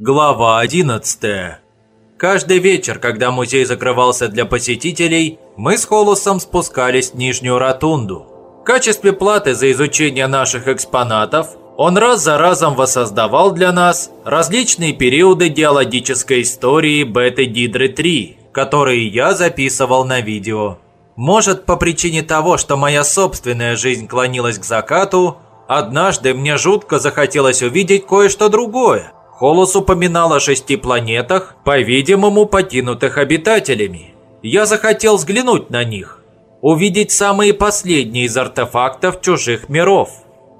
Глава 11 Каждый вечер, когда музей закрывался для посетителей, мы с Холосом спускались в Нижнюю Ротунду. В качестве платы за изучение наших экспонатов он раз за разом воссоздавал для нас различные периоды геологической истории Беты-Дидры-3, которые я записывал на видео. Может, по причине того, что моя собственная жизнь клонилась к закату, однажды мне жутко захотелось увидеть кое-что другое. Холос упоминал о шести планетах, по-видимому, покинутых обитателями. Я захотел взглянуть на них, увидеть самые последние из артефактов чужих миров.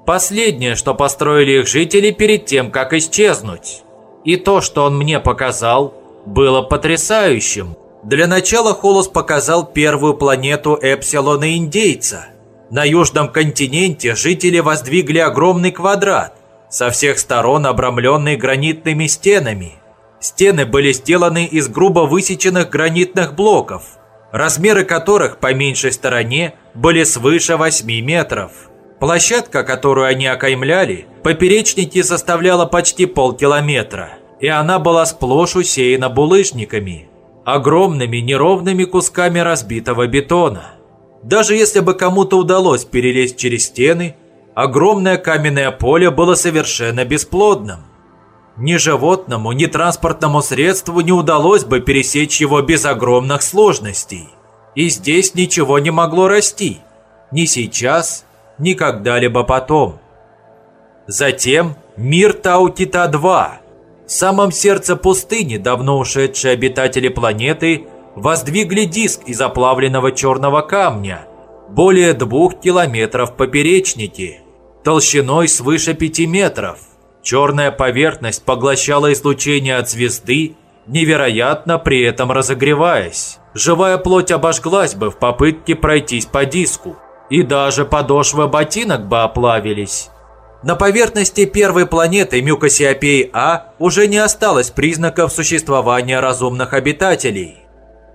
Последнее, что построили их жители перед тем, как исчезнуть. И то, что он мне показал, было потрясающим. Для начала Холос показал первую планету Эпсилона Индейца. На южном континенте жители воздвигли огромный квадрат, со всех сторон обрамленный гранитными стенами. Стены были сделаны из грубо высеченных гранитных блоков, размеры которых по меньшей стороне были свыше 8 метров. Площадка, которую они окаймляли, поперечники составляла почти полкилометра, и она была сплошь усеяна булыжниками, огромными неровными кусками разбитого бетона. Даже если бы кому-то удалось перелезть через стены, огромное каменное поле было совершенно бесплодным. Ни животному, ни транспортному средству не удалось бы пересечь его без огромных сложностей. И здесь ничего не могло расти. Ни сейчас, ни когда-либо потом. Затем мир Таутита-2. В самом сердце пустыни давно ушедшие обитатели планеты воздвигли диск из оплавленного черного камня, более двух километров в поперечнике толщиной свыше 5 метров. Черная поверхность поглощала излучение от звезды, невероятно при этом разогреваясь. Живая плоть обожглась бы в попытке пройтись по диску, и даже подошвы ботинок бы оплавились. На поверхности первой планеты Мюкосиопей А уже не осталось признаков существования разумных обитателей.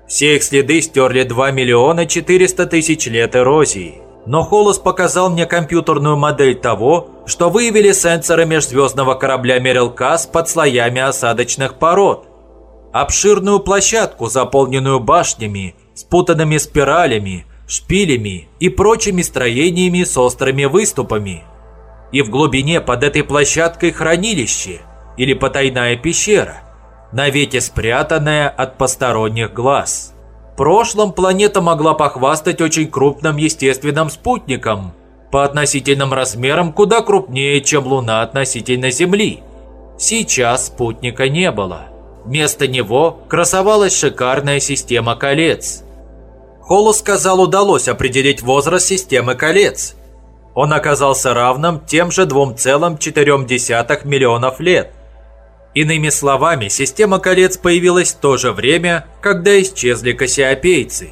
Все их следы стерли 2 миллиона 400 тысяч лет эрозии но Холос показал мне компьютерную модель того, что выявили сенсоры межзвездного корабля Мерилкас под слоями осадочных пород. Обширную площадку, заполненную башнями, спутанными спиралями, шпилями и прочими строениями с острыми выступами. И в глубине под этой площадкой хранилище или потайная пещера, навеки спрятанная от посторонних глаз прошлом планета могла похвастать очень крупным естественным спутником, по относительным размерам куда крупнее, чем Луна относительно Земли. Сейчас спутника не было. Вместо него красовалась шикарная система колец. Холу сказал, удалось определить возраст системы колец. Он оказался равным тем же 2,4 миллионов лет. Иными словами, система колец появилась в то же время, когда исчезли кассиопейцы.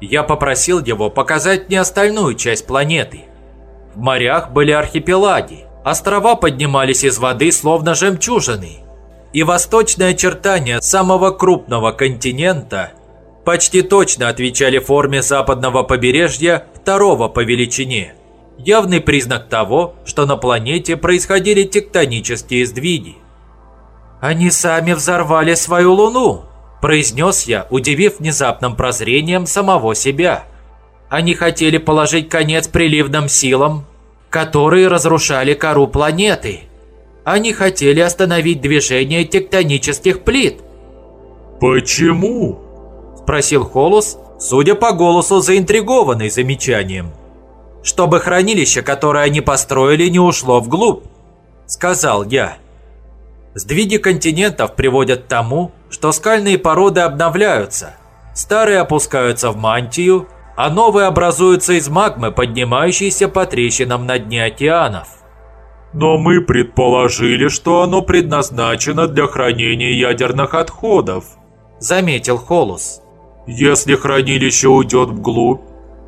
Я попросил его показать мне остальную часть планеты. В морях были архипелаги, острова поднимались из воды словно жемчужины. И восточные очертания самого крупного континента почти точно отвечали форме западного побережья второго по величине. Явный признак того, что на планете происходили тектонические сдвиги. «Они сами взорвали свою луну», – произнес я, удивив внезапным прозрением самого себя. Они хотели положить конец приливным силам, которые разрушали кору планеты. Они хотели остановить движение тектонических плит. «Почему?» – спросил Холос, судя по голосу заинтригованный замечанием. «Чтобы хранилище, которое они построили, не ушло вглубь», – сказал я. Сдвиги континентов приводят к тому, что скальные породы обновляются. Старые опускаются в мантию, а новые образуются из магмы, поднимающейся по трещинам на дне океанов. Но мы предположили, что оно предназначено для хранения ядерных отходов, заметил Холус. Если хранилище уйдет вглубь,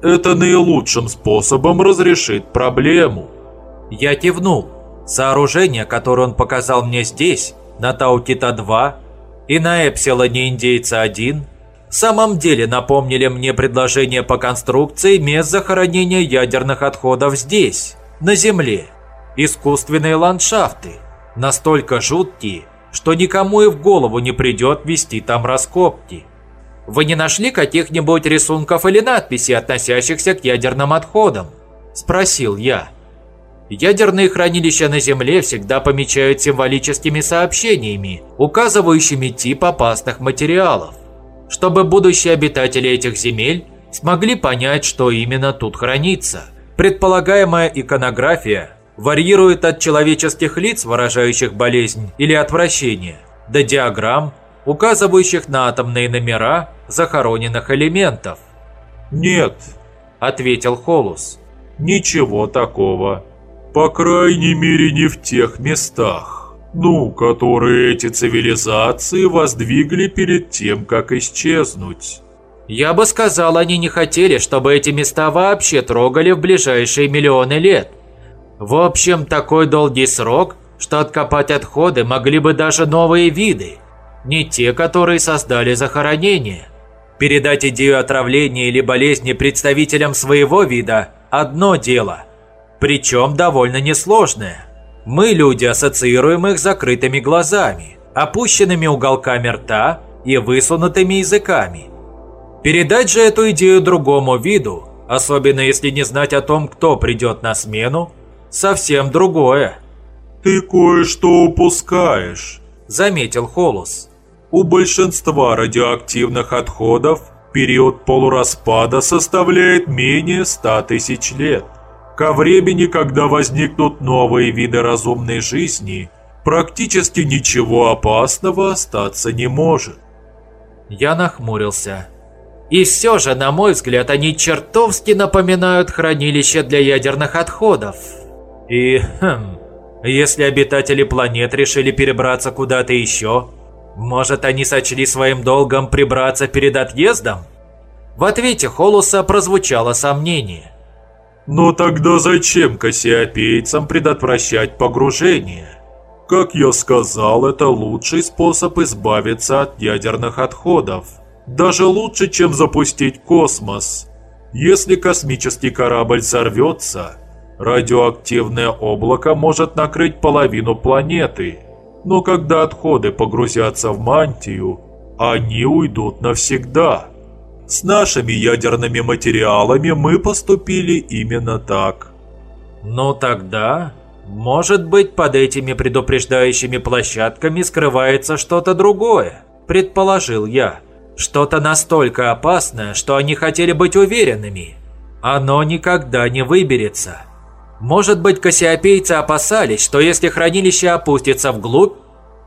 это наилучшим способом разрешит проблему. Я кивнул. Сооружение, которое он показал мне здесь, на Таукита-2 и на Эпсилоне Индейца-1, в самом деле напомнили мне предложение по конструкции мест захоронения ядерных отходов здесь, на Земле. Искусственные ландшафты, настолько жуткие, что никому и в голову не придет вести там раскопки. Вы не нашли каких-нибудь рисунков или надписей, относящихся к ядерным отходам? Спросил я. Ядерные хранилища на Земле всегда помечают символическими сообщениями, указывающими тип опасных материалов, чтобы будущие обитатели этих земель смогли понять, что именно тут хранится. Предполагаемая иконография варьирует от человеческих лиц, выражающих болезнь или отвращение, до диаграмм, указывающих на атомные номера захороненных элементов. «Нет», – ответил Холус. «Ничего такого. По крайней мере, не в тех местах, ну, которые эти цивилизации воздвигли перед тем, как исчезнуть». Я бы сказал, они не хотели, чтобы эти места вообще трогали в ближайшие миллионы лет. В общем, такой долгий срок, что откопать отходы могли бы даже новые виды, не те, которые создали захоронение. Передать идею отравления или болезни представителям своего вида – одно дело, причем довольно несложное. Мы, люди, ассоциируем их закрытыми глазами, опущенными уголками рта и высунутыми языками – Передать же эту идею другому виду, особенно если не знать о том, кто придет на смену, совсем другое. «Ты кое-что упускаешь», – заметил Холус. «У большинства радиоактивных отходов период полураспада составляет менее ста тысяч лет. Ко времени, когда возникнут новые виды разумной жизни, практически ничего опасного остаться не может». Я нахмурился. И все же, на мой взгляд, они чертовски напоминают хранилище для ядерных отходов. И, хм, если обитатели планет решили перебраться куда-то еще, может, они сочли своим долгом прибраться перед отъездом? В ответе Холуса прозвучало сомнение. Но тогда зачем кассиопейцам предотвращать погружение? Как я сказал, это лучший способ избавиться от ядерных отходов. Даже лучше, чем запустить космос. Если космический корабль сорвется, радиоактивное облако может накрыть половину планеты. Но когда отходы погрузятся в мантию, они уйдут навсегда. С нашими ядерными материалами мы поступили именно так. Но тогда, может быть, под этими предупреждающими площадками скрывается что-то другое, предположил я. Что-то настолько опасное, что они хотели быть уверенными. Оно никогда не выберется. Может быть, кассиопейцы опасались, что если хранилище опустится вглубь,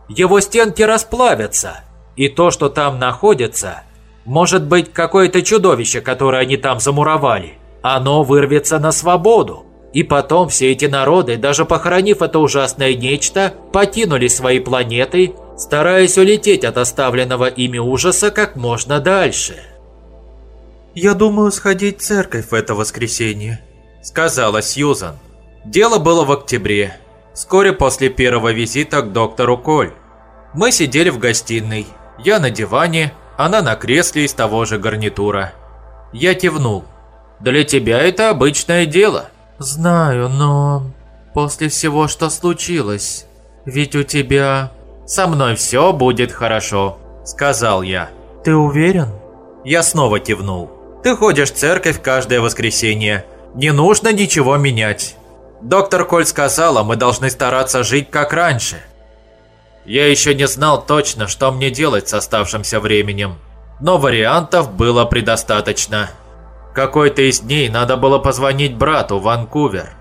его стенки расплавятся, и то, что там находится, может быть какое-то чудовище, которое они там замуровали. Оно вырвется на свободу. И потом все эти народы, даже похоронив это ужасное нечто, покинули свои планеты стараясь улететь от оставленного ими ужаса как можно дальше. «Я думаю сходить в церковь в это воскресенье», – сказала Сьюзан. Дело было в октябре, вскоре после первого визита к доктору Коль. Мы сидели в гостиной, я на диване, она на кресле из того же гарнитура. Я кивнул. «Для тебя это обычное дело». «Знаю, но после всего, что случилось, ведь у тебя «Со мной все будет хорошо», – сказал я. «Ты уверен?» Я снова кивнул. «Ты ходишь в церковь каждое воскресенье. Не нужно ничего менять. Доктор Коль сказала, мы должны стараться жить как раньше». Я еще не знал точно, что мне делать с оставшимся временем. Но вариантов было предостаточно. Какой-то из дней надо было позвонить брату в Ванкувер.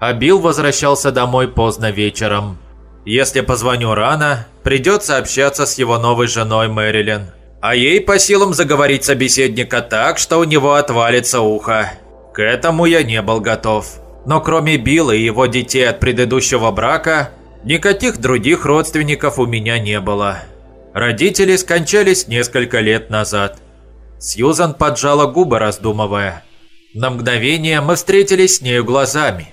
А Билл возвращался домой поздно вечером. Если позвоню рано, придется общаться с его новой женой Мэрилин. А ей по силам заговорить собеседника так, что у него отвалится ухо. К этому я не был готов. Но кроме Билла и его детей от предыдущего брака, никаких других родственников у меня не было. Родители скончались несколько лет назад. Сьюзан поджала губы, раздумывая. На мгновение мы встретились с нею глазами.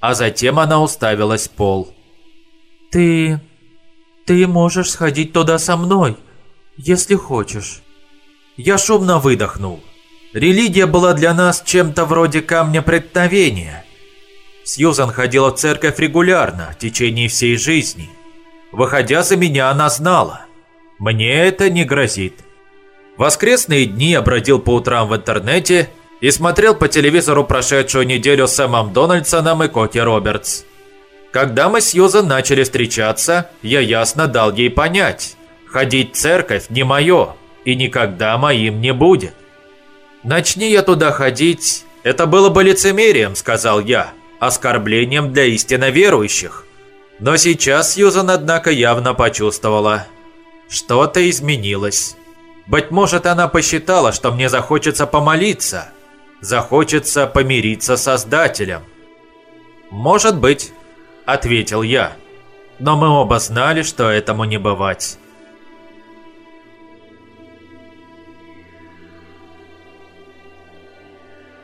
А затем она уставилась в пол. «Ты... ты можешь сходить туда со мной, если хочешь». Я шумно выдохнул. Религия была для нас чем-то вроде камня преткновения. Сьюзан ходила в церковь регулярно, в течение всей жизни. Выходя за меня, она знала. Мне это не грозит. Воскресные дни я бродил по утрам в интернете и смотрел по телевизору прошедшую неделю с Сэмом Дональдсоном и Коки Робертс. Когда мы с Юзан начали встречаться, я ясно дал ей понять, ходить в церковь не мое и никогда моим не будет. Начни я туда ходить, это было бы лицемерием, сказал я, оскорблением для истинно верующих. Но сейчас Юзан, однако, явно почувствовала, что-то изменилось. Быть может, она посчитала, что мне захочется помолиться, захочется помириться с Создателем. «Может быть», — ответил я. Но мы оба знали, что этому не бывать.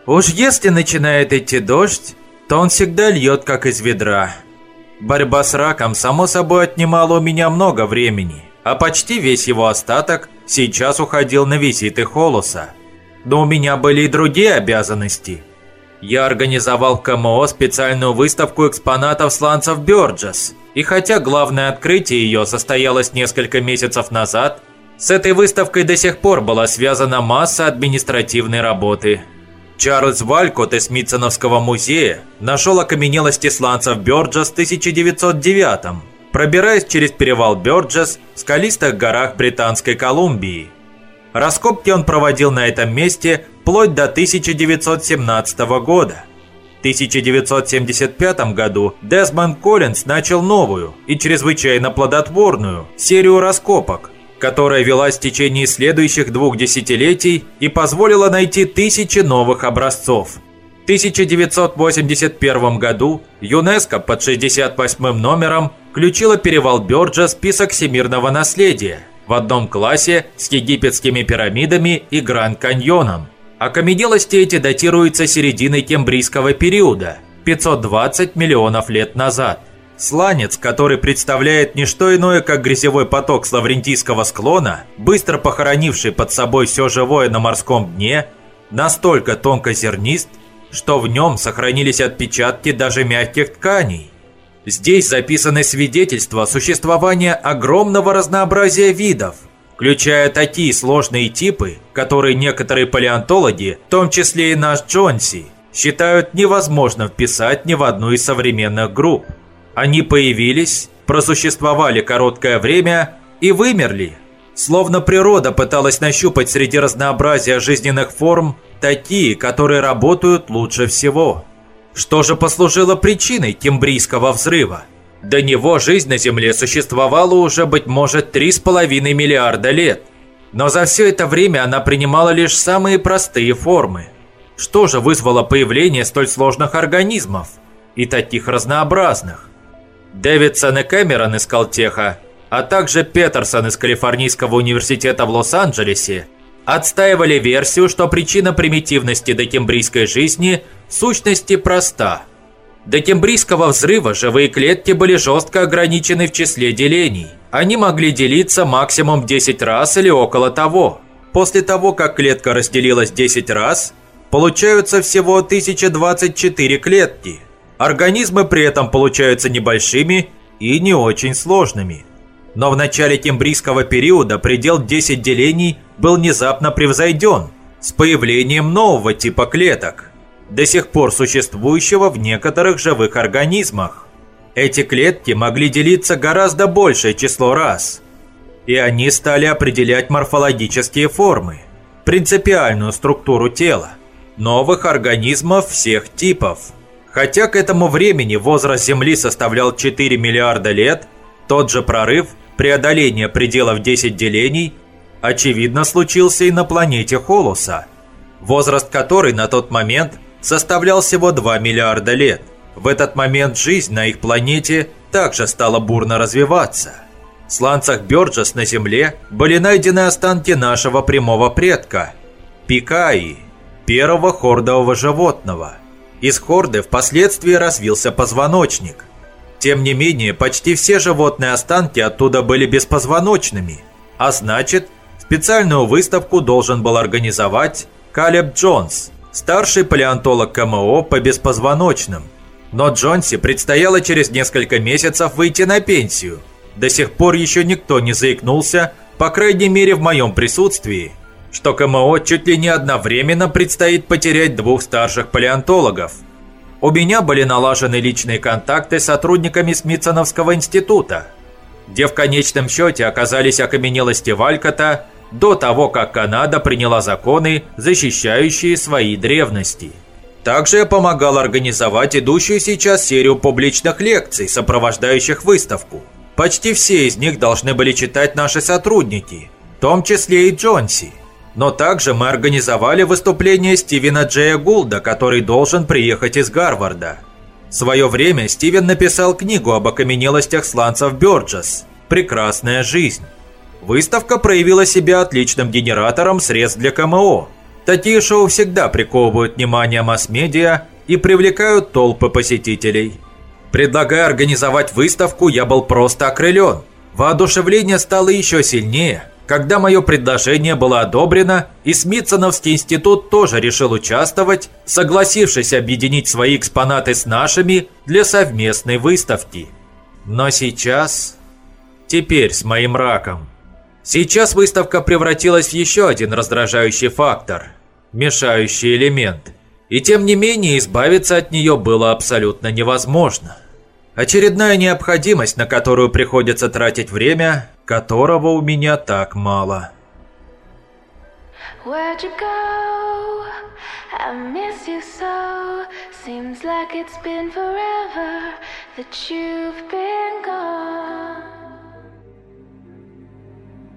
Уж если начинает идти дождь, то он всегда льет как из ведра. Борьба с раком, само собой, отнимала у меня много времени, а почти весь его остаток сейчас уходил на визиты Холоса. Но у меня были и другие обязанности. Я организовал в КМО специальную выставку экспонатов сланцев Бёрджес. И хотя главное открытие ее состоялось несколько месяцев назад, с этой выставкой до сих пор была связана масса административной работы. Чарльз Валькот из Смитсоновского музея нашел окаменелости сланцев Бёрджес в 1909 пробираясь через перевал Бёрджес в скалистых горах Британской Колумбии. Раскопки он проводил на этом месте вплоть до 1917 года. В 1975 году Десмонд Коллинз начал новую и чрезвычайно плодотворную серию раскопок, которая велась в течение следующих двух десятилетий и позволила найти тысячи новых образцов. В 1981 году ЮНЕСКО под 68 номером включила перевал Бёрджа в список всемирного наследия в одном классе с египетскими пирамидами и Гранд-каньоном. Окаменелости эти датируются серединой кембрийского периода – 520 миллионов лет назад. Сланец, который представляет не что иное, как грязевой поток с Лаврентийского склона, быстро похоронивший под собой все живое на морском дне, настолько тонкозернист, что в нем сохранились отпечатки даже мягких тканей. Здесь записаны свидетельства существования огромного разнообразия видов, включая такие сложные типы, которые некоторые палеонтологи, в том числе и наш Джонси, считают невозможным вписать ни в одну из современных групп. Они появились, просуществовали короткое время и вымерли, словно природа пыталась нащупать среди разнообразия жизненных форм такие, которые работают лучше всего. Что же послужило причиной Кембрийского взрыва? До него жизнь на Земле существовала уже, быть может, 3,5 миллиарда лет. Но за все это время она принимала лишь самые простые формы. Что же вызвало появление столь сложных организмов и таких разнообразных? Дэвидсон и Кэмерон из Калтеха, а также Петерсон из Калифорнийского университета в Лос-Анджелесе отстаивали версию, что причина примитивности докембрийской жизни в сущности проста. До кембрийского взрыва живые клетки были жестко ограничены в числе делений. Они могли делиться максимум 10 раз или около того. После того, как клетка разделилась 10 раз, получаются всего 1024 клетки. Организмы при этом получаются небольшими и не очень сложными. Но в начале кембрийского периода предел 10 делений был внезапно превзойден с появлением нового типа клеток, до сих пор существующего в некоторых живых организмах. Эти клетки могли делиться гораздо большее число раз, и они стали определять морфологические формы, принципиальную структуру тела, новых организмов всех типов. Хотя к этому времени возраст Земли составлял 4 миллиарда лет, тот же прорыв – преодоления пределов 10 делений, очевидно случился и на планете Холоса, возраст которой на тот момент составлял всего 2 миллиарда лет. В этот момент жизнь на их планете также стала бурно развиваться. В сланцах Бёрджес на Земле были найдены останки нашего прямого предка – Пикаи, первого хордового животного. Из хорды впоследствии развился позвоночник – тем не менее, почти все животные останки оттуда были беспозвоночными, а значит, специальную выставку должен был организовать Калеб Джонс, старший палеонтолог КМО по беспозвоночным. Но Джонси предстояло через несколько месяцев выйти на пенсию, до сих пор еще никто не заикнулся, по крайней мере в моем присутствии, что КМО чуть ли не одновременно предстоит потерять двух старших палеонтологов. У меня были налажены личные контакты с сотрудниками Смитсоновского института, где в конечном счете оказались окаменелости Валькота до того, как Канада приняла законы, защищающие свои древности. Также я помогал организовать идущую сейчас серию публичных лекций, сопровождающих выставку. Почти все из них должны были читать наши сотрудники, в том числе и Джонси. Но также мы организовали выступление Стивена Джея Гулда, который должен приехать из Гарварда. В свое время Стивен написал книгу об окаменелостях сланцев Бёрджес «Прекрасная жизнь». Выставка проявила себя отличным генератором средств для КМО. Такие шоу всегда приковывают внимание масс-медиа и привлекают толпы посетителей. Предлагая организовать выставку, я был просто окрылен. Воодушевление стало еще сильнее, когда мое предложение было одобрено, и Смитсоновский институт тоже решил участвовать, согласившись объединить свои экспонаты с нашими для совместной выставки. Но сейчас... Теперь с моим раком. Сейчас выставка превратилась в еще один раздражающий фактор, мешающий элемент. И тем не менее избавиться от нее было абсолютно невозможно. Очередная необходимость, на которую приходится тратить время, которого у меня так мало. Where'd you go? I miss you so. Seems like it's been forever that you've been gone.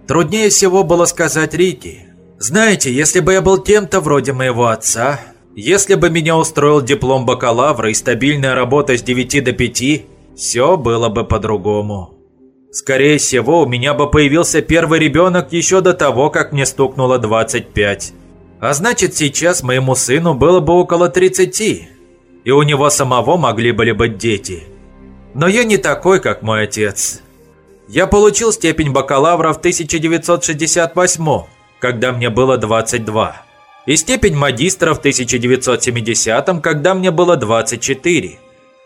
Труднее всего было сказать Рики. Знаете, если бы я был кем-то вроде моего отца, если бы меня устроил диплом бакалавра и стабильная работа с 9 до 5, все было бы по-другому. Скорее всего, у меня бы появился первый ребенок еще до того, как мне стукнуло 25. А значит, сейчас моему сыну было бы около 30, и у него самого могли были быть дети. Но я не такой, как мой отец. Я получил степень бакалавра в 1968, когда мне было 22, и степень магистра в 1970, когда мне было 24,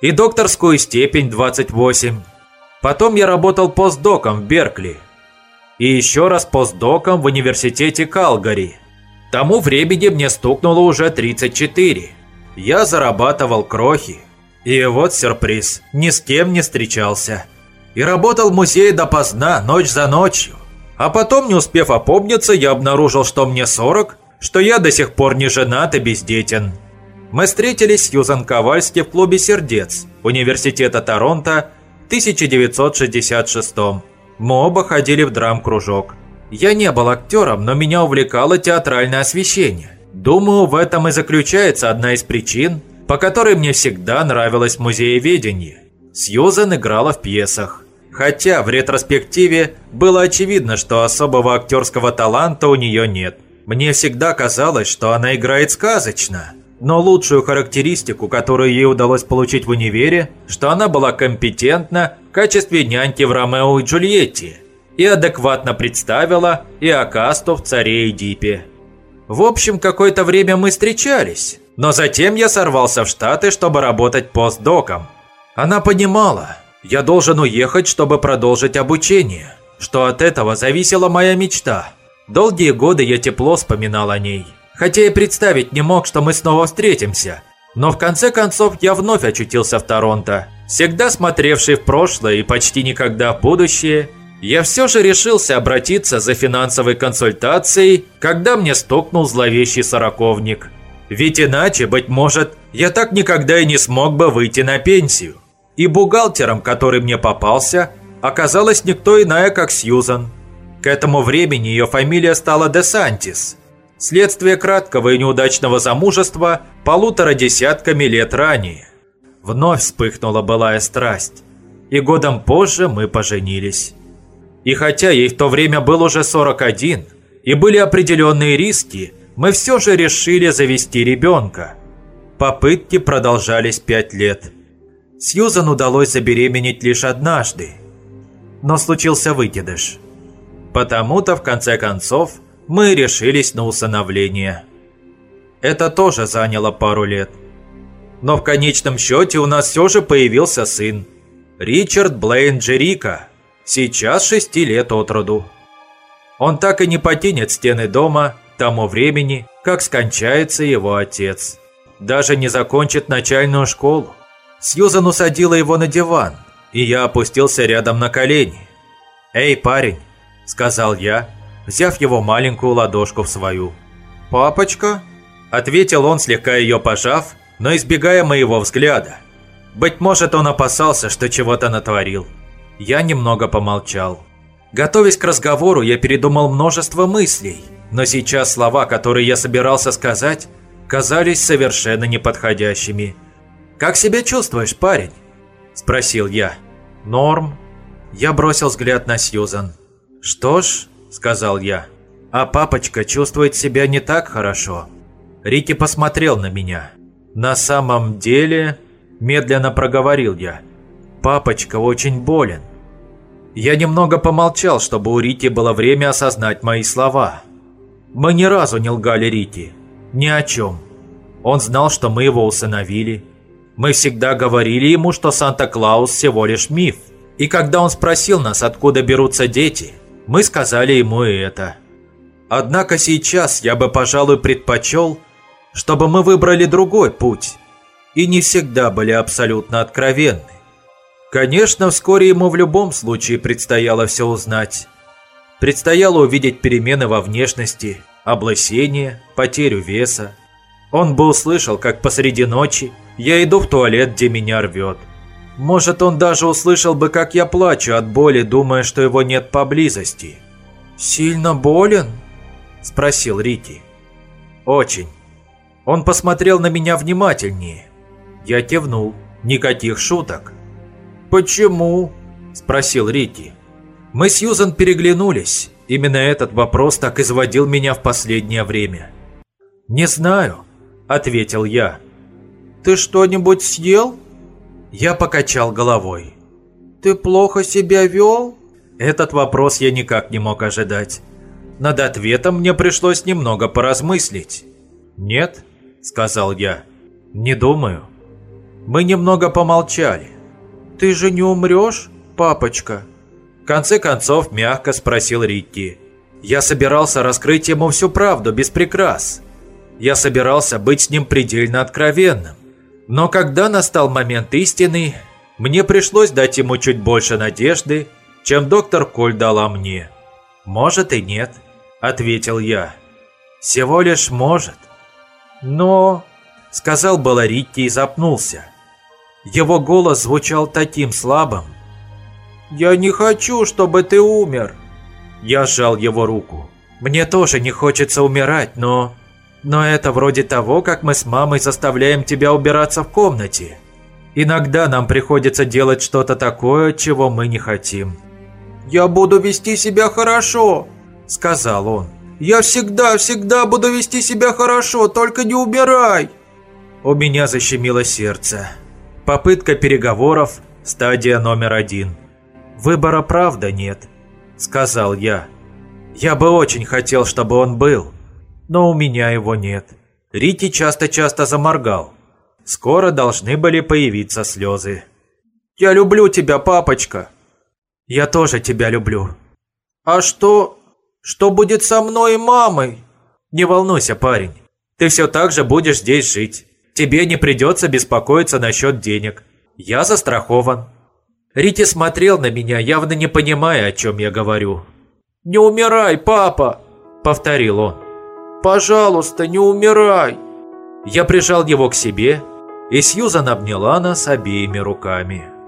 и докторскую степень 28. Потом я работал постдоком в Беркли. И еще раз постдоком в университете Калгари. Тому времени мне стукнуло уже 34. Я зарабатывал крохи. И вот сюрприз, ни с кем не встречался. И работал в музее допоздна, ночь за ночью. А потом, не успев опомниться, я обнаружил, что мне 40, что я до сих пор не женат и бездетен. Мы встретились с Юзан Ковальски в клубе «Сердец» Университета Торонто 1966 Мы оба ходили в драм-кружок. Я не был актером, но меня увлекало театральное освещение. Думаю, в этом и заключается одна из причин, по которой мне всегда нравилось музееведение. Сьюзен играла в пьесах. Хотя в ретроспективе было очевидно, что особого актерского таланта у нее нет. Мне всегда казалось, что она играет сказочно. Но лучшую характеристику, которую ей удалось получить в универе, что она была компетентна в качестве няньки в Ромео и Джульетте и адекватно представила и Акасту в «Царе Эдипе». В общем, какое-то время мы встречались, но затем я сорвался в Штаты, чтобы работать постдоком. Она понимала, я должен уехать, чтобы продолжить обучение, что от этого зависела моя мечта. Долгие годы я тепло вспоминал о ней хотя и представить не мог, что мы снова встретимся. Но в конце концов я вновь очутился в Торонто. Всегда смотревший в прошлое и почти никогда в будущее, я все же решился обратиться за финансовой консультацией, когда мне стукнул зловещий сороковник. Ведь иначе, быть может, я так никогда и не смог бы выйти на пенсию. И бухгалтером, который мне попался, оказалась никто иная, как Сьюзан. К этому времени ее фамилия стала Десантис – Следствие краткого и неудачного замужества полутора десятками лет ранее. Вновь вспыхнула былая страсть. И годом позже мы поженились. И хотя ей в то время был уже 41, и были определенные риски, мы все же решили завести ребенка. Попытки продолжались пять лет. Сьюзан удалось забеременеть лишь однажды. Но случился выкидыш. Потому-то, в конце концов, мы решились на усыновление. Это тоже заняло пару лет. Но в конечном счете у нас все же появился сын. Ричард Блейн Джерика. сейчас шести лет от роду. Он так и не покинет стены дома тому времени, как скончается его отец. Даже не закончит начальную школу. Сьюзан усадила его на диван, и я опустился рядом на колени. «Эй, парень!» – сказал я, взяв его маленькую ладошку в свою. «Папочка?» – ответил он, слегка ее пожав, но избегая моего взгляда. Быть может, он опасался, что чего-то натворил. Я немного помолчал. Готовясь к разговору, я передумал множество мыслей, но сейчас слова, которые я собирался сказать, казались совершенно неподходящими. «Как себя чувствуешь, парень?» – спросил я. «Норм». Я бросил взгляд на Сьюзан. «Что ж», – сказал я, – «а папочка чувствует себя не так хорошо». Рики посмотрел на меня. «На самом деле...» – медленно проговорил я. «Папочка очень болен. Я немного помолчал, чтобы у Рити было время осознать мои слова. Мы ни разу не лгали Рити. Ни о чем. Он знал, что мы его усыновили. Мы всегда говорили ему, что Санта-Клаус всего лишь миф. И когда он спросил нас, откуда берутся дети, мы сказали ему и это. Однако сейчас я бы, пожалуй, предпочел, чтобы мы выбрали другой путь и не всегда были абсолютно откровенны. Конечно, вскоре ему в любом случае предстояло все узнать. Предстояло увидеть перемены во внешности, облысение, потерю веса. Он бы услышал, как посреди ночи я иду в туалет, где меня рвет. Может, он даже услышал бы, как я плачу от боли, думая, что его нет поблизости. «Сильно болен?» – спросил Рити. «Очень». Он посмотрел на меня внимательнее. Я кивнул. Никаких шуток. «Почему?» – спросил Рики. Мы с Юзан переглянулись. Именно этот вопрос так изводил меня в последнее время. «Не знаю», – ответил я. «Ты что-нибудь съел?» Я покачал головой. «Ты плохо себя вел?» Этот вопрос я никак не мог ожидать. Над ответом мне пришлось немного поразмыслить. «Нет», – сказал я, – «не думаю». Мы немного помолчали. «Ты же не умрешь, папочка?» В конце концов, мягко спросил Рикки. Я собирался раскрыть ему всю правду без прикрас. Я собирался быть с ним предельно откровенным. Но когда настал момент истины, мне пришлось дать ему чуть больше надежды, чем доктор Коль дала мне. «Может и нет», — ответил я. «Всего лишь может». «Но...» — сказал было и запнулся. Его голос звучал таким слабым. «Я не хочу, чтобы ты умер!» Я сжал его руку. «Мне тоже не хочется умирать, но...» «Но это вроде того, как мы с мамой заставляем тебя убираться в комнате. Иногда нам приходится делать что-то такое, чего мы не хотим». «Я буду вести себя хорошо», — сказал он. «Я всегда, всегда буду вести себя хорошо, только не убирай!» У меня защемило сердце. Попытка переговоров – стадия номер один. Выбора правда нет, сказал я. Я бы очень хотел, чтобы он был, но у меня его нет. Рити часто-часто заморгал. Скоро должны были появиться слезы. «Я люблю тебя, папочка!» «Я тоже тебя люблю». «А что... что будет со мной и мамой?» «Не волнуйся, парень. Ты все так же будешь здесь жить. Тебе не придется беспокоиться насчет денег. Я застрахован». Рити смотрел на меня, явно не понимая, о чем я говорю. «Не умирай, папа!» – повторил он. «Пожалуйста, не умирай!» Я прижал его к себе, и Сьюзан обняла нас обеими руками.